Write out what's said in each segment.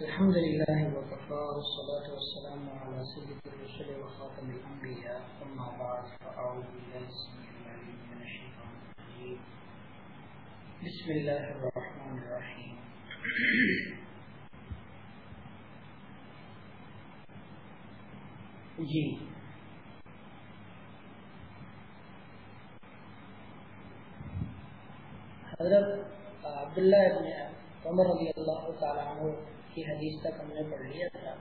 الحمد لله وكفى والصلاة والسلام على سيد الرسل وخاتم الأنبياء، أما بعد، فأعوذ بالله السميع العليم من الشيطان الرجيم. بسم الله الرحمن الرحيم. جی حضرت عبداللہ ابن عمر رضی اللہ تعالیٰ عنہ کی حدیث تک ہم نے پڑھ لیا تھا۔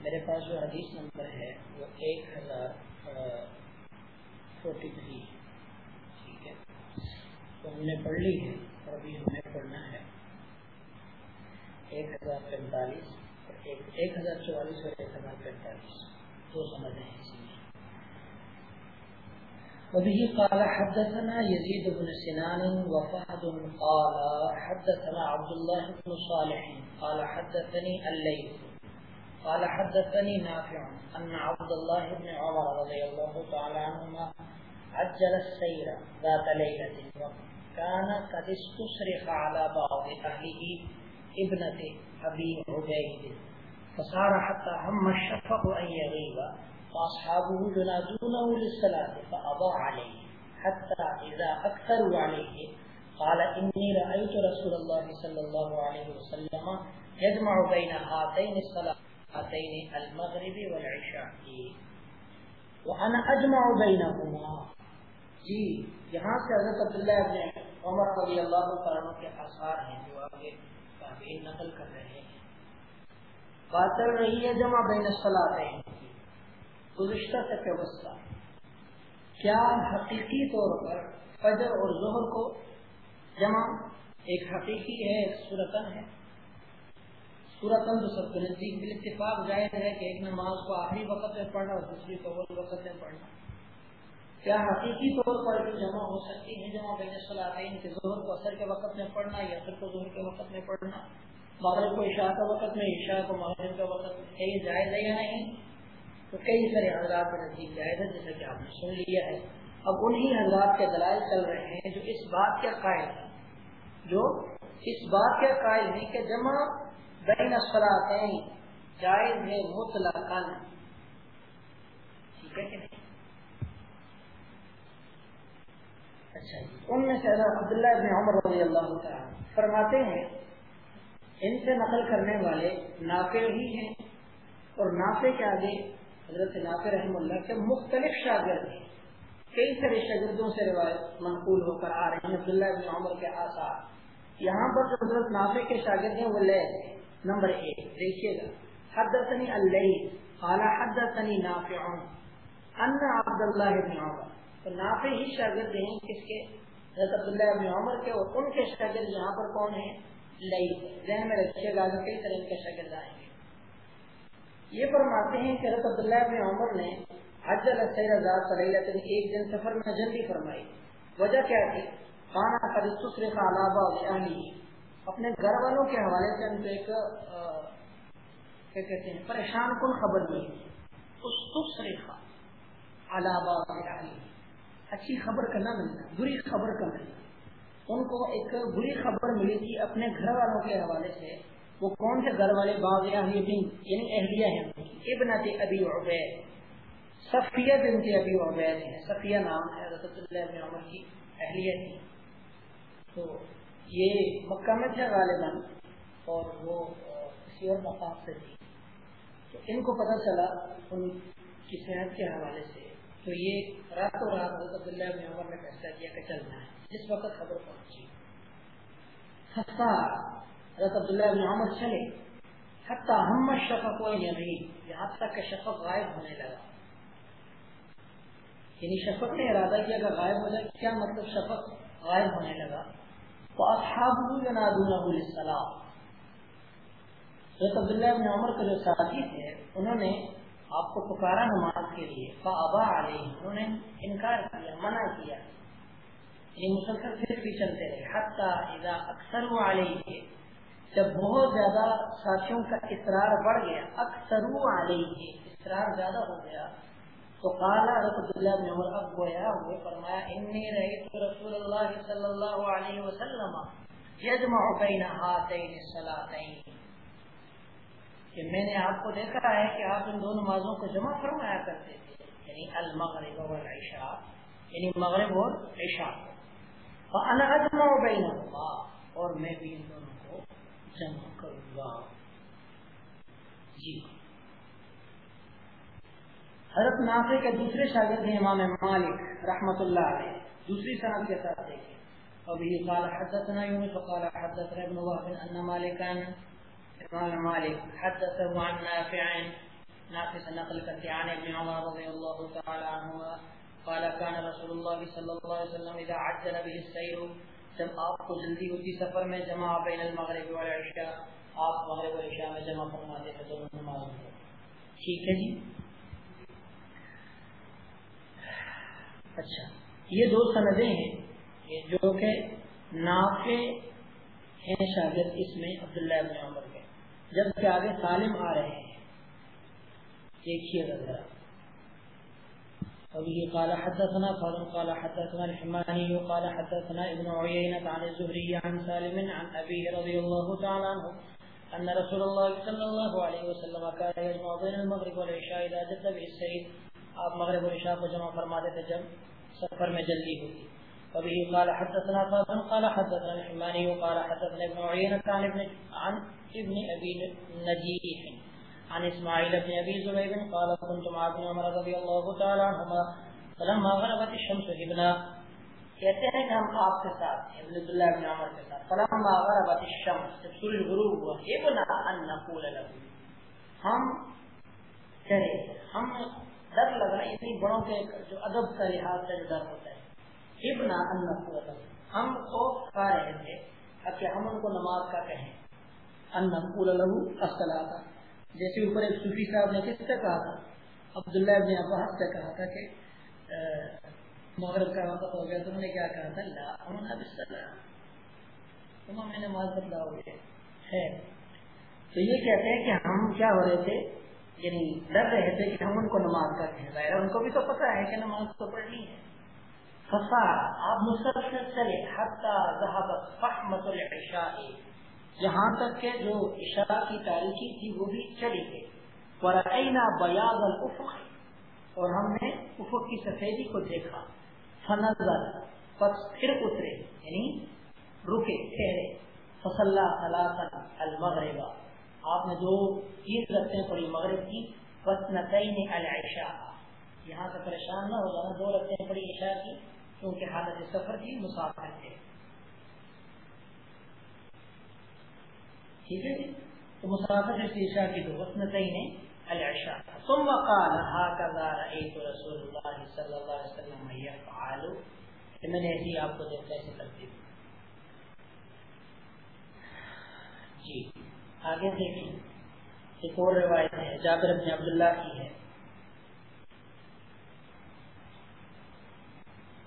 میرے پاس جو حدیث نمبر ہے وہ ایک ہزار فورٹی تھری ٹھیک ہے۔ تو ہم نے پڑھ لی ہے اور ابھی ہمیں پڑھنا ہے۔ ایک ہزار پینتالیس ایک ہزار چوالیس اور ایک ہزار پینتالیس۔ دو سمجھ ہیں اسی میں۔ وبه قال حدثنا يزيد بن سنان وفهد قال حدثنا عبد الله بن صالح قال حدثني الليث قال حدثني نافع أن عبد الله بن عمر رضي الله تعالى عنهما عجل السير ذات ليلة وكان قد استصرخ على بعض أهله ابنة أبي عبيد فصار حتى هم الشفق أن يغيب فاصحابه ينادونه للصلاه فابى عليه حتى اذا اكثروا عليه قال اني رايت رسول الله صلى الله عليه وسلم يجمع بين هاتين الصلاتين المغرب والعشاء. وانا اجمع بينهما. جی یہاں سے حضرت عبداللہ ابن عمر رضی اللہ عنہ کے آثار ہیں جو آگے تابعین نقل کر رہے ہیں. بات چل رہی ہے، جمع بین الصلاتین گزشتہ تک وسطہ کیا حقیقی طور پر فجر اور ظہر کو جمع ایک حقیقی ہے، ایک صورتن ہے؟ صورتن تو سب کے نزدیک بال اتفاق ظاہر ہے کہ ایک نماز کو آخری وقت میں پڑھنا اور دوسری کو اول وقت میں پڑھنا۔ کیا حقیقی طور پر بھی جمع ہو سکتی ہے جمع بین صلاحین کے ظہر کو اثر کے وقت میں پڑھنا یا اثر کو ظہر کے وقت میں پڑھنا؟ مغرب کو عشاء کا وقت میں، عشاء کو مغرب کا وقت میں یہ جائز ہے یا نہیں؟ تو کئی سارے حضرات کا نزدیک جائز ہے جیسا کہ آپ نے سن لیا ہے۔ اب انہی حضرات کے دلائل چل رہے ہیں جو اس بات کے قائل ہیں۔ جو اس بات کے قائل ہیں کہ جمع بین اثراتیں جائز ہے مطلق ٹھیک ہے کہ نہیں؟ اچھا جی، ان میں سے عبداللہ ابن عمر رضی اللہ تعالیٰ فرماتے ہیں، ان سے نقل کرنے والے نافع ہی ہیں اور نافع کے آگے حضرت ناصر رحم اللہ کے مختلف شاگرد ہیں۔ کئی سارے شاگردوں سے روایت منقول ہو کر آ رہے ہیں، عبداللہ بن عمر کے آثار۔ یہاں پر جو حضرت نافع کے شاگرد ہیں، وہ لے نمبر ایک، دیکھیے گا۔ حدثني الليل قال حدثني نافع۔ ان عبد الله بن عمر۔ تو نافع ہی شاگرد ہیں، کس کے؟ حضرت عبداللہ بن عمر کے۔ اور ان کے شاگرد یہاں پر کون ہیں؟ لئی ذہن میں رکھیے گا کئی طرح کے شاگرد آئیں گے۔ یہ فرماتے ہیں کہ حضرت عبداللہ بن عمر نے حج السیر آزاد صلی اللہ علیہ ایک دن سفر میں جلدی فرمائی۔ وجہ کیا تھی؟ کانا قد سسر کا علاوہ اپنے گھر والوں کے حوالے سے ان کو ایک کیا کہتے ہیں، پریشان کن خبر ملی اس سسر کا علاوہ اچھی خبر کا نہ ملنا، بری خبر کا ملنا۔ ان کو ایک بری خبر ملی تھی اپنے گھر والوں کے حوالے سے۔ وہ کون سے گھر والے باغ یعنی اہلیہ ہیں؟ ابن ابی عبید، صفیہ بنت ابی عبید ہے صفیہ نام ہے رسول اللہ بن عمر کی اہلیہ تھی۔ تو یہ مکہ میں تھے غالباً، اور وہ کسی اور مقام سے تھی۔ تو ان کو پتہ چلا ان کی صحت کے حوالے سے۔ تو یہ راتوں رات حضرت اللہ بن عمر نے فیصلہ کیا کہ چلنا ہے۔ جس وقت خبر پہنچی۔ ہفتہ حضرت عبداللہ بن عمر چلے۔ حتی ہم شفق و یمین یہاں تک کہ شفق غائب ہونے لگا۔ یعنی شفق نے ارادہ کیا کہ غائب ہو جائے کیا مطلب شفق غائب ہونے لگا؟ تو اصحاب ینادونہ للصلاۃ حضرت عبداللہ بن عمر کے جو ساتھی تھے، انہوں نے آپ کو پکارا نماز کے لیے۔ فابا علیہ انہوں نے انکار کیا، منع کیا۔ یہ مسلسل پھر بھی چلتے رہے۔ حتی اذا اکثر علیہ جب بہت زیادہ ساتھیوں کا اصرار بڑھ گیا اکثر اصرار زیادہ ہو گیا، تو قال عبداللہ بن عمر اب گویا ہوئے، فرمایا، انی رہیت رسول اللہ صلی اللہ علیہ وسلم یجمع بین ہاتین الصلاتین. کہ میں نے آپ کو دیکھا ہے کہ آپ ان دو نمازوں کو جمع فرمایا کرتے تھے یعنی المغرب والعشاء یعنی مغرب اور عشاء فانا اجمع بینہما اور میں بھی ان دونوں کو جمع کروں گا جی۔ حضرت نافع کے دوسرے شاگرد ہیں امام مالک رحمت اللہ علیہ۔ دوسری صنعت کے ساتھ دیکھیں۔ ابھی قال حدثنا يونس قال حدثنا ابن وهب ان مالكا امام مالك حدثه عن نافع۔ نافع نقل کرتے عن ابن عمر رضي الله تعالى عنهما قال كان رسول الله صلى الله عليه وسلم اذا عجل به السير جب آپ کو جلدی ہوتی سفر میں جمع بین المغرب والعشاء، آپ مغرب و عشاء میں جمع فرماتے تھے دونوں نمازوں کو ٹھیک ہے جی؟ اچھا یہ دو سندیں ہیں جو کہ نافع ہیں شاگرد اس میں عبداللہ ابن عمر کے۔ جبکہ آگے سالم آ رہے ہیں۔ دیکھیے ذرا۔ ابھی قال حدثنا فاضل قال حدثنا الحماني قال حدثنا ابن عيينة عن الزهري عن سالم عن أبيه رضي الله تعالى عنه أن رسول الله صلى الله عليه وسلم كان يجمع بين المغرب والعشاء إذا جد به السيد آپ مغرب و عشاء کو جمع فرما دیتے جب سفر میں جلدی ہوتی۔ وبه قال حدثنا فاضل قال حدثنا الحماني قال حدثنا ابن عيينة عن ابن عن ابن ابي نجيح. عن اسماعيل بن ابي زبيب قال كنت مع ابن عمر رضي الله تعالى عنهما فلما غربت الشمس ابنا کہتے ہیں کہ ہم آپ کے ساتھ ابن عبداللہ بن عمر کے ساتھ۔ فلما غربت الشمس، جب سورج غروب ہوا ابنا ان نقول له۔ ہم کرے ہم ڈر لگ رہا ہے اتنی بڑوں کے جو ادب کا لحاظ سے ڈر ہوتا ہے۔ ابنا ان نقول له۔ ہم کو کھا رہے تھے کہ ہم ان کو نماز کا کہیں۔ ان نقول له الصلاه جیسے اوپر ایک صوفی صاحب نے کس سے کہا تھا؟ عبداللہ ابن عباس سے کہا تھا کہ مغرب کا وقت ہو گیا تو انہوں نے کیا کہا تھا؟ اللہ تمام میں نماز بدلا ہو گیا ہے تو یہ کہتے ہیں کہ ہم کیا ہو رہے تھے؟ یعنی ڈر رہے تھے کہ ہم ان کو نماز کا کہیں ظاہر ان کو بھی تو پتا ہے کہ نماز تو پڑھنی ہے۔ فسا آپ مسلسل چلے، حتی ذہبت فحمت العشاء۔ یہاں تک کہ جو عشاء کی تاریخی تھی وہ بھی چلی گئی۔ ورعینا بیاض الافق اور ہم نے افق کی سفیدی کو دیکھا۔ فنظر پس پھر اترے۔ یعنی رکے، ٹھہرے۔ فصلہ ثلاثا المغرب۔ آپ نے جو تین رکھتے پڑی مغرب کی۔ وسنتین العشاء۔ یہاں سے پریشان نہ ہو جانا۔ دو رکھتے پڑی عشاء کی، کیونکہ حالت سفر کی مسافر تھے۔ ٹھیک ہے جی؟ تو مسافر سے عشاء کی دو وسنتین العشاء۔ ثم قال، هكذا رأيت رسول الله صلى الله عليه وسلم يفعل، کہ میں نے ایسی آپ کو دیکھا ایسے کرتے جی آگے دیکھیں۔ ایک اور روایت ہے، جابر بن عبداللہ کی ہے۔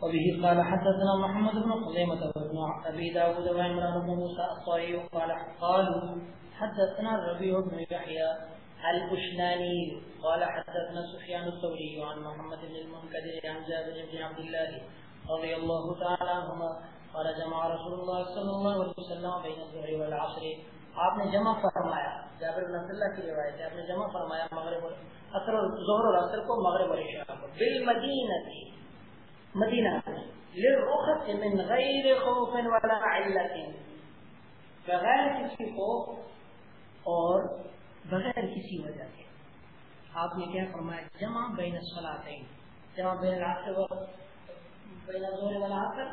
وبه قال حدثنا محمد بن خزيمة وابن أبي داود وعمران بن موسى الطائي قال قالوا حدثنا الربيع بن يحيى البشناني قال حدثنا سفيان الثوري عن محمد بن المنكدر عن جابر بن عبد الله رضي الله تعالى عنهما قال جمع رسول الله صلى الله عليه وسلم بين الظهر والعصر. آپ نے جمع فرمایا، جابر بن عبداللہ کی روایت ہے، آپ نے جمع فرمایا مغرب اثر ظہر اور اثر کو مغرب اور عشاء کو بالمدینہ مدینہ للرخص من غیر خوف ولا علت، بغیر کسی خوف اور بغیر کسی وجہ کے۔ آپ نے کیا فرمایا؟ جمع بین الصلاتین، جمع بین العصر و بین الظہر والعصر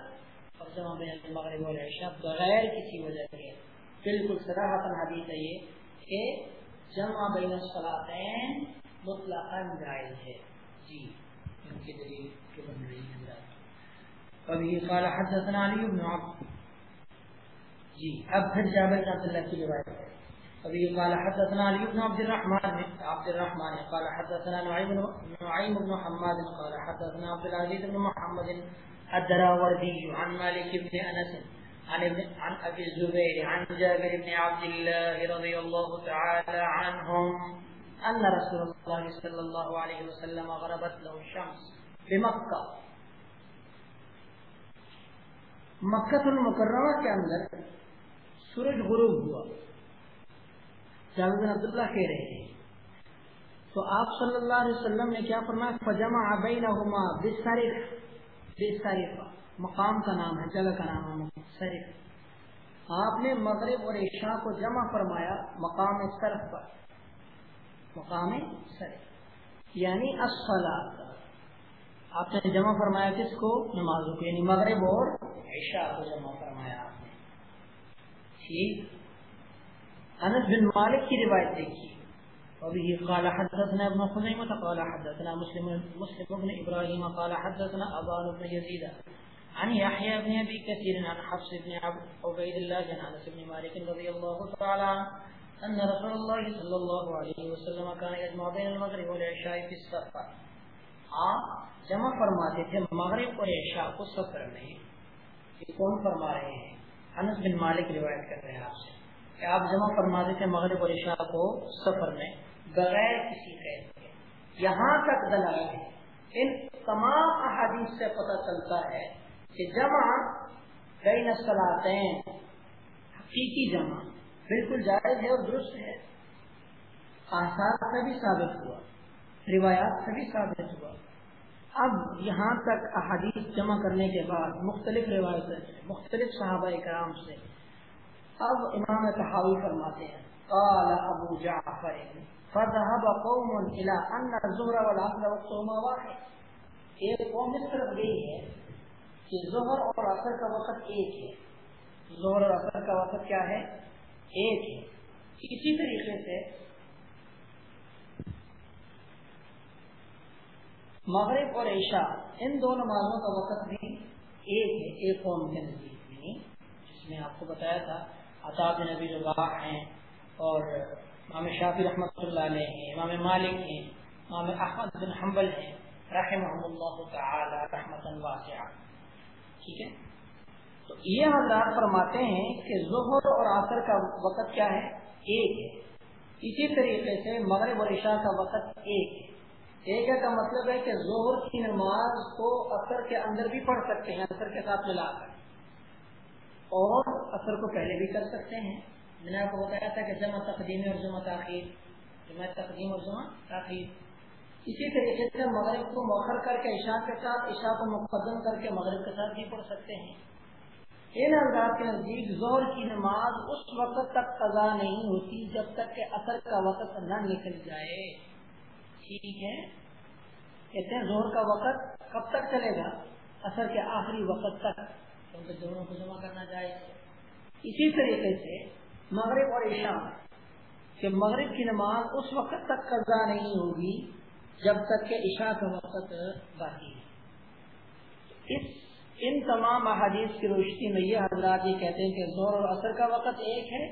اور جمع بین مغرب المغرب والعشاء بغیر کسی وجہ کے۔ بالکل صراحت حدیث ہے یہ کہ جمع بین الصلاتین مطلقا جائز ہے۔ جی۔ ان کی دلیل کے بن رہی ہے۔ ابھی قال حدثنا علی بن عبد۔ جی اب پھر جابر بن عبد اللہ کی روایت ہے۔ ابھی قال حدثنا علي بن عبد الرحمن عبد الرحمن قال حدثنا نعيم بن نعيم بن حماد قال حدثنا عبد العزيز بن محمد الدراوردي عن مالك بن انس، عن ابن عن ابي الزبير عن جابر بن عبد الله رضي الله تعالى عنهم ان رسول اللہ صلی اللہ علیہ وسلم غربت له الشمس۔ بمکہ مکہ۔ المکرمہ کے اندر سورج غروب ہوا۔ جاوید عبداللہ کہہ رہے ہیں۔ تو آپ صلی اللہ علیہ وسلم نے کیا فرمایا؟ فجمع بینہما بسرف بسرف مقام کا نام ہے، جگہ کا نام ہے سرف آپ نے مغرب اور عشاء کو جمع فرمایا مقام صرف پر۔ مقام صرف یعنی الصلاۃ آپ نے جمع فرمایا کس کو؟ نمازوں کو یعنی مغرب اور عشاء کو جمع فرمایا آپ نے۔ ٹھیک۔ انس بن مالک کی روایت دیکھیے۔ وبه قال حدثنا ابن خزيمة قال حدثنا مسلم مسلم بن إبراهيم قال حدثنا أبان بن يزيد عن يحيى بن أبي كثير عن حفص بن عبيد الله عن أنس بن مالك رضي الله تعالى أن رسول الله صلى الله عليه وسلم كان يجمع بين المغرب والعشاء في السفر جمع فرماتے تھے، مغرب اور عشاء کو سفر میں یہ کون فرما رہے ہیں؟ انس بن مالک روایت کر رہے ہیں آپ سے کہ آپ جمع فرماتے تھے مغرب اور عشاء کو سفر میں بغیر کسی قید کے۔ یہاں تک دلائل ہے ان تمام احادیث سے پتہ چلتا ہے کہ جمع گئی نسلاتین حقیقی جمع بالکل جائز ہے اور درست ہے۔ آثار سے بھی ثابت ہوا، روایات سے بھی ثابت ہوا۔ اب یہاں تک احادیث جمع کرنے کے بعد مختلف روایتیں سے مختلف صحابہ کرام سے۔ اب امام تحاوی فرماتے ہیں، قال ابو جعفر، فذهب قوم الى ان الظهر والعصر وقتهما واحد۔ ایک قوم اس طرف گئی ہے کہ ظہر اور عصر کا وقت ایک ہے۔ ظہر اور عصر کا وقت کیا ہے؟ ایک ہے۔ اسی طریقے سے مغرب اور عشاء، ان دو نمازوں کا وقت بھی ایک ہے، ایک قوم کے نزدیک میں جس میں آپ کو بتایا تھا عطاب نبی رباح ہیں اور امام شافی رحمۃ اللہ علیہ ہیں، امام مالک ہیں، امام احمد بن حنبل ہیں رحمہ اللہ تعالی رحمت واسعہ۔ ٹھیک ہے؟ تو یہ حضرات فرماتے ہیں کہ ظہر اور عصر کا وقت کیا ہے؟ ایک ہے۔ اسی طریقے سے مغرب اور عشاء کا وقت ایک ہے۔ ایک کا مطلب ہے کہ ظہر کی نماز کو اثر کے اندر بھی پڑھ سکتے ہیں، اثر کے ساتھ ملا کر۔ اور اثر کو پہلے بھی کر سکتے ہیں۔ میں نے آپ کو بتایا تھا کہ جمع تقدیم اور جمع تاخیر، جمع تقدیم اور جمع تاخیر۔ اسی طریقے سے مغرب کو موخر کر کے عشاء کے ساتھ، عشاء کو مقدم کر کے مغرب کے ساتھ بھی پڑھ سکتے ہیں۔ ان انداز کے نزدیک زور کی نماز اس وقت تک قضا نہیں ہوتی جب تک کہ اثر کا وقت نہ نکل جائے۔ ٹھیک ہے، کہتے ہیں زور کا وقت کب تک چلے گا؟ اثر کے آخری وقت تک۔ کیونکہ دونوں کو جمع کرنا جائے اسی طریقے سے مغرب اور عشاء، کہ مغرب کی نماز اس وقت تک قضا نہیں ہوگی جب تک کہ عشاء کا وقت باقی ہے۔ اس، ان تمام احادیث کی روشنی میں یہ حضرات یہ کہتے ہیں کہ زور اور اثر کا وقت ایک ہے،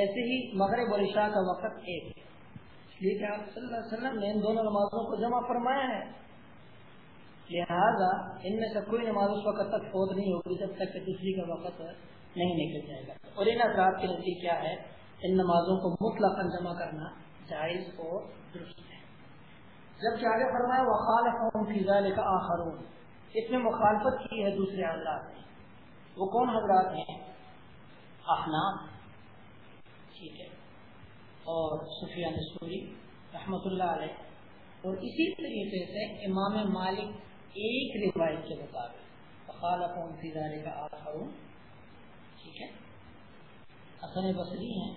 ایسے ہی مغرب اور عشاء کا وقت ایک ہے۔ لیے کہ آپ صلی اللہ علیہ وسلم نے ان دونوں نمازوں کو جمع فرمایا ہے۔ لہذا ان میں سے کوئی نماز اس وقت تک فوت نہیں ہوگی جب تک کہ دوسری کا وقت نہیں نکل جائے گا۔ اور ان اثرات کے نتیجے کیا ہے؟ ان نمازوں کو مطلق جمع کرنا جائز اور درست ہے۔ جبکہ آگے فرمایا وہ خالف فضا کا آخرون۔ اس میں مخالفت کی ہے دوسرے حضرات نے۔ وہ کون حضرات ہیں؟ احناف۔ ٹھیک ہے۔ اور سفیان سوری رحمۃ اللہ علیہ۔ اور اسی طریقے سے امام مالک ایک روایت کے مطابق کا آخر ٹھیک ہے؟ حسن بصری ہیں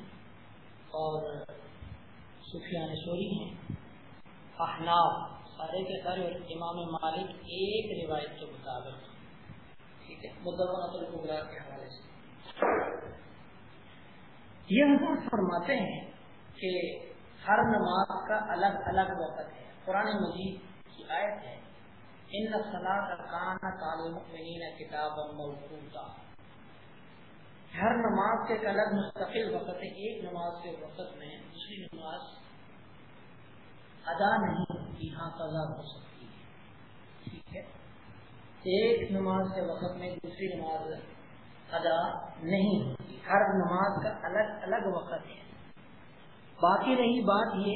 اور سفیان سوری ہیں۔ احناف، سارے کے سارے اور امام مالک ایک روایت کے مطابق۔ ٹھیک ہے؟ مدبر کے حوالے سے۔ یہ حضرت فرماتے ہیں کہ ہر نماز کا الگ الگ وقت ہے۔ قرآن مجید کی آیت ہے، ان کان تعلیم کتاب موجودہ ہر نماز کے ایک الگ مستقل وقت ہے، ایک نماز کے وقت میں دوسری نماز ادا نہیں ہوتی ہاں سزا ہو سکتی ہے۔ ٹھیک ہے؟ ایک نماز کے وقت میں دوسری نماز ادا نہیں ہوتی، ہر نماز کا الگ الگ وقت ہے۔ باقی رہی بات یہ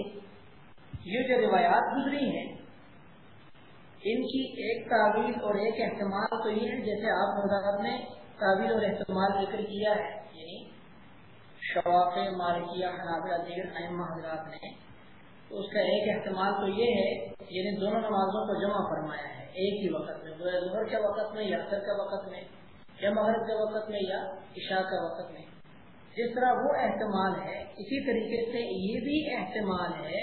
یہ جو روایات گزری ہیں، ان کی ایک تعویل اور ایک احتمال تو یہ ہے جیسے آپ حضرات نے تعویل اور احتمال ذکر کیا ہے یعنی شواق مالکیہ حنابلہ دیگر ائمہ حضرات نے، تو اس کا ایک احتمال تو یہ ہے یعنی دونوں نمازوں کو جمع فرمایا ہے، ایک ہی وقت میں ظہر کے وقت میں، یا اثر کے وقت میں، یا مغرب کے وقت میں، یا عشاء کے وقت میں۔ جس طرح وہ احتمال ہے، اسی طریقے سے یہ بھی احتمال ہے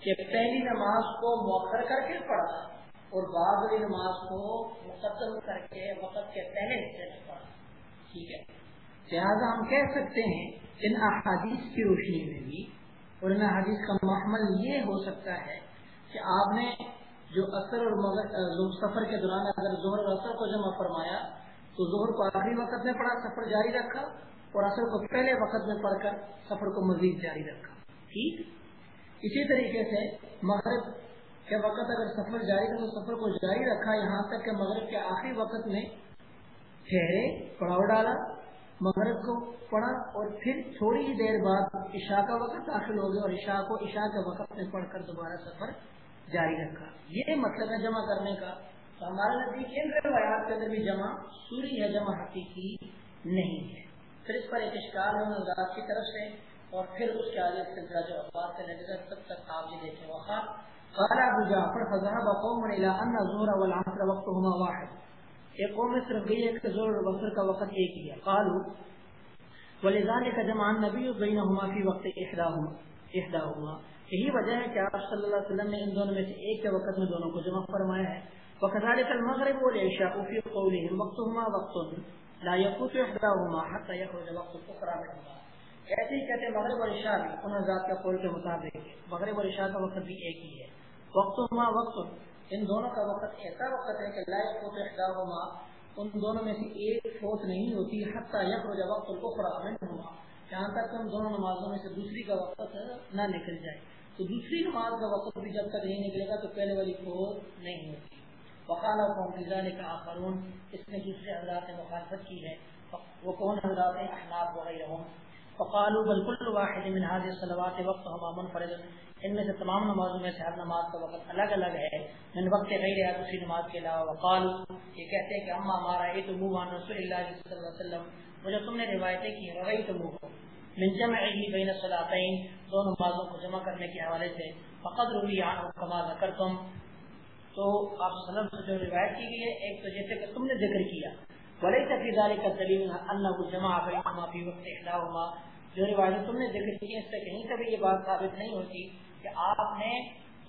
کہ پہلی نماز کو موخر کر کے پڑھا اور بعض نماز کو مقدم کر کے وقت کے پہلے حصے میں پڑھا۔ ٹھیک ہے۔ لہٰذا ہم کہہ سکتے ہیں، ان احادیث کی روشنی میں بھی اور ان احادیث کا محمل یہ ہو سکتا ہے کہ آپ نے جو اثر اور سفر کے دوران اگر زہر اور اثر کو جمع فرمایا، تو زہر کو آخری وقت میں پڑھا، سفر جاری رکھا اور اثر کو پہلے وقت میں پڑھ کر سفر کو مزید جاری رکھا۔ ٹھیک؟ اسی طریقے سے مغرب کے وقت اگر سفر جاری تھا تو سفر کو جاری رکھا۔ یہاں تک کہ مغرب کے آخری وقت میں ٹھہرے پڑاؤ ڈالا، مغرب کو پڑھا اور پھر تھوڑی ہی دیر بعد عشاء کا وقت داخل ہو گیا اور عشاء کو عشاء کے وقت میں پڑھ کر دوبارہ سفر جاری رکھا۔ یہ مطلب ہے جمع کرنے کا۔ تو ہمارے نزدیک ان روایات کے اندر بھی جمع سوری ہے جمع حقیقی نہیں ہے۔ پھر اس پر ایک اشکار ہے نظارت کی طرف سے، اور پھر اس کے آگے سلسلہ جو اخبار سے لے کر تب تک آپ یہ دیکھیں۔ وقا قال ابو جعفر، فذهب قوم الى ان الظهر والعصر وقتهما واحد۔ ایک قوم اس طرف گئی ہے کہ ظہر اور عصر کا وقت ایک ہی ہے۔ قالوا، ولذلك جمع النبي بينهما في وقت احداهما احداهما۔ یہی وجہ ہے کہ آپ صلی اللہ علیہ وسلم نے ان دونوں میں سے ایک کے وقت میں دونوں کو جمع فرمایا ہے۔ وكذلك المغرب والعشاء في قولهم، وقتهما وقت۔ لا يفوت احداهما حتى يخرج وقت الاخرى منهما. ایسے ہی کہتے مغرب اور عشاء بھی ان حضرات کا قول کے مطابق مغرب اور عشاء کا وقت بھی ایک ہی ہے۔ وقتهما وقت، ان دونوں کا وقت ایسا وقت ہے کہ لا يفوت احداهما ان دونوں میں سے ایک فوت نہیں ہوتی، حتى يخرج وقت الاخرى منهما۔ جہاں تک ان دونوں نمازوں میں سے دوسری کا وقت نہ نکل جائے۔ تو دوسری نماز کا وقت بھی جب تک نہیں نکلے گا تو پہلے والی کو نہیں ہوتی۔ وقال نے کہا قانون اس میں دوسرے حضرات نے مخالفت کی ہے وہ کون حضرات ہیں احناب وغیرہ ہوں فقالوا بل كل واحد من هذه الصلوات وقتها منفرد، ان میں سے تمام نمازوں میں سے ہر نماز کا وقت الگ الگ ہے، من وقت غیر ہے دوسری نماز کے علاوہ وقال یہ کہتے ہیں کہ اما ہمارا یہ تو منہ رسول اللہ صلی اللہ علیہ وسلم مجھے تم نے روایتیں کی روی تو منہ من جمع بین الصلاتین، دو نمازوں کو جمع کرنے کے حوالے سے فقط روی عنہ کما ذکرتم تو آپ صلی وسلم سے جو روایت کی گئی ہے، ایک تو جیسے کہ تم نے ذکر کیا ولیس فی ذلک الدلیل انه جمع بینهما فی وقت احداهما جو روایت تم نے ذکر کی اس سے کہیں سے بھی یہ بات ثابت نہیں ہوتی کہ آپ نے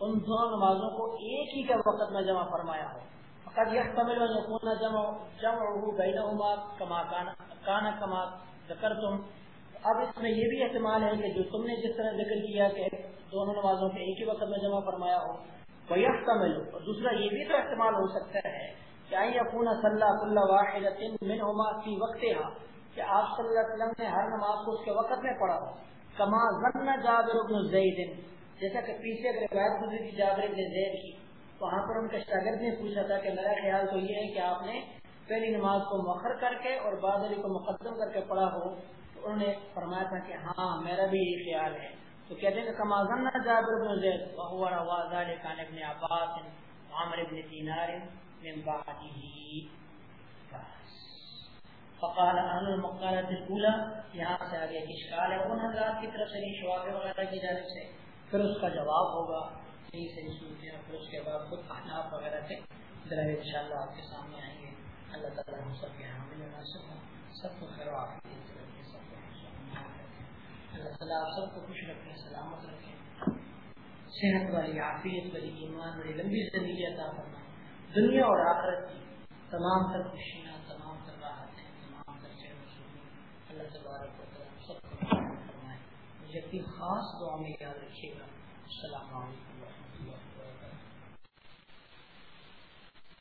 ان دونوں نمازوں کو ایک ہی کے وقت میں جمع فرمایا ہو۔ فقد يحتمل ان يكون جمع جمعه بينهما كما كان ذکرتم اب اس میں یہ بھی احتمال ہے کہ جو تم نے جس طرح ذکر کیا کہ دونوں نمازوں کے ایک ہی وقت میں جمع فرمایا ہو وہ کا ملو اور دوسرا یہ بھی تو احتمال ہو سکتا ہے کہ آئی اپنا صلی اللہ واحد کی وقت کہ آپ صلی اللہ علیہ وسلم نے ہر نماز کو اس کے وقت میں پڑھا ہو۔ کما ضن جابر ابن زید، جیسا کہ پیچھے روایت گزری تھی جابر ابن زید کی، وہاں پر ان کے شاگرد نے پوچھا تھا کہ میرا خیال تو یہ ہے کہ آپ نے پہلی نماز کو مخر کر کے اور بادری کو مقدم کر کے پڑھا ہو۔ انہوں نے فرمایا تھا کہ ہاں میرا بھی یہ خیال ہے۔ تو کہتے ہیں کہ کمازن جابر بن زید وهو روا ذلك عن ابن عباس عمر بن دینار من بعده فقال اهل المقالة الاولى، یہاں سے آگے اشکال ہے؟ ان حضرات کی طرف سے نہیں وغیرہ کی جانب سے۔ پھر اس کا جواب ہوگا۔ صحیح صحیح صورتیں اور پھر اس کے بعد خود احناف وغیرہ سے ذرا انشاءاللہ آپ کے سامنے آئیں گے۔ اللہ تعالیٰ ہم سب کے حامل مناسب ہوں۔ سب کو خیر و آپ اللہ تعالیٰ، آپ سب کو خوش رکھیں، سلامت رکھیں۔ صحت والی، عافیت والی، ایمان والی، لمبی زندگی عطا فرمائیں۔ دنیا اور آخرت کی تمام تر خوشیاں تمام تر راحتیں تمام تر اللہ تبارک و تعالیٰ سب کو فرمائیں مجھے اپنی خاص دعا میں یاد رکھیے گا۔ السلام علیکم۔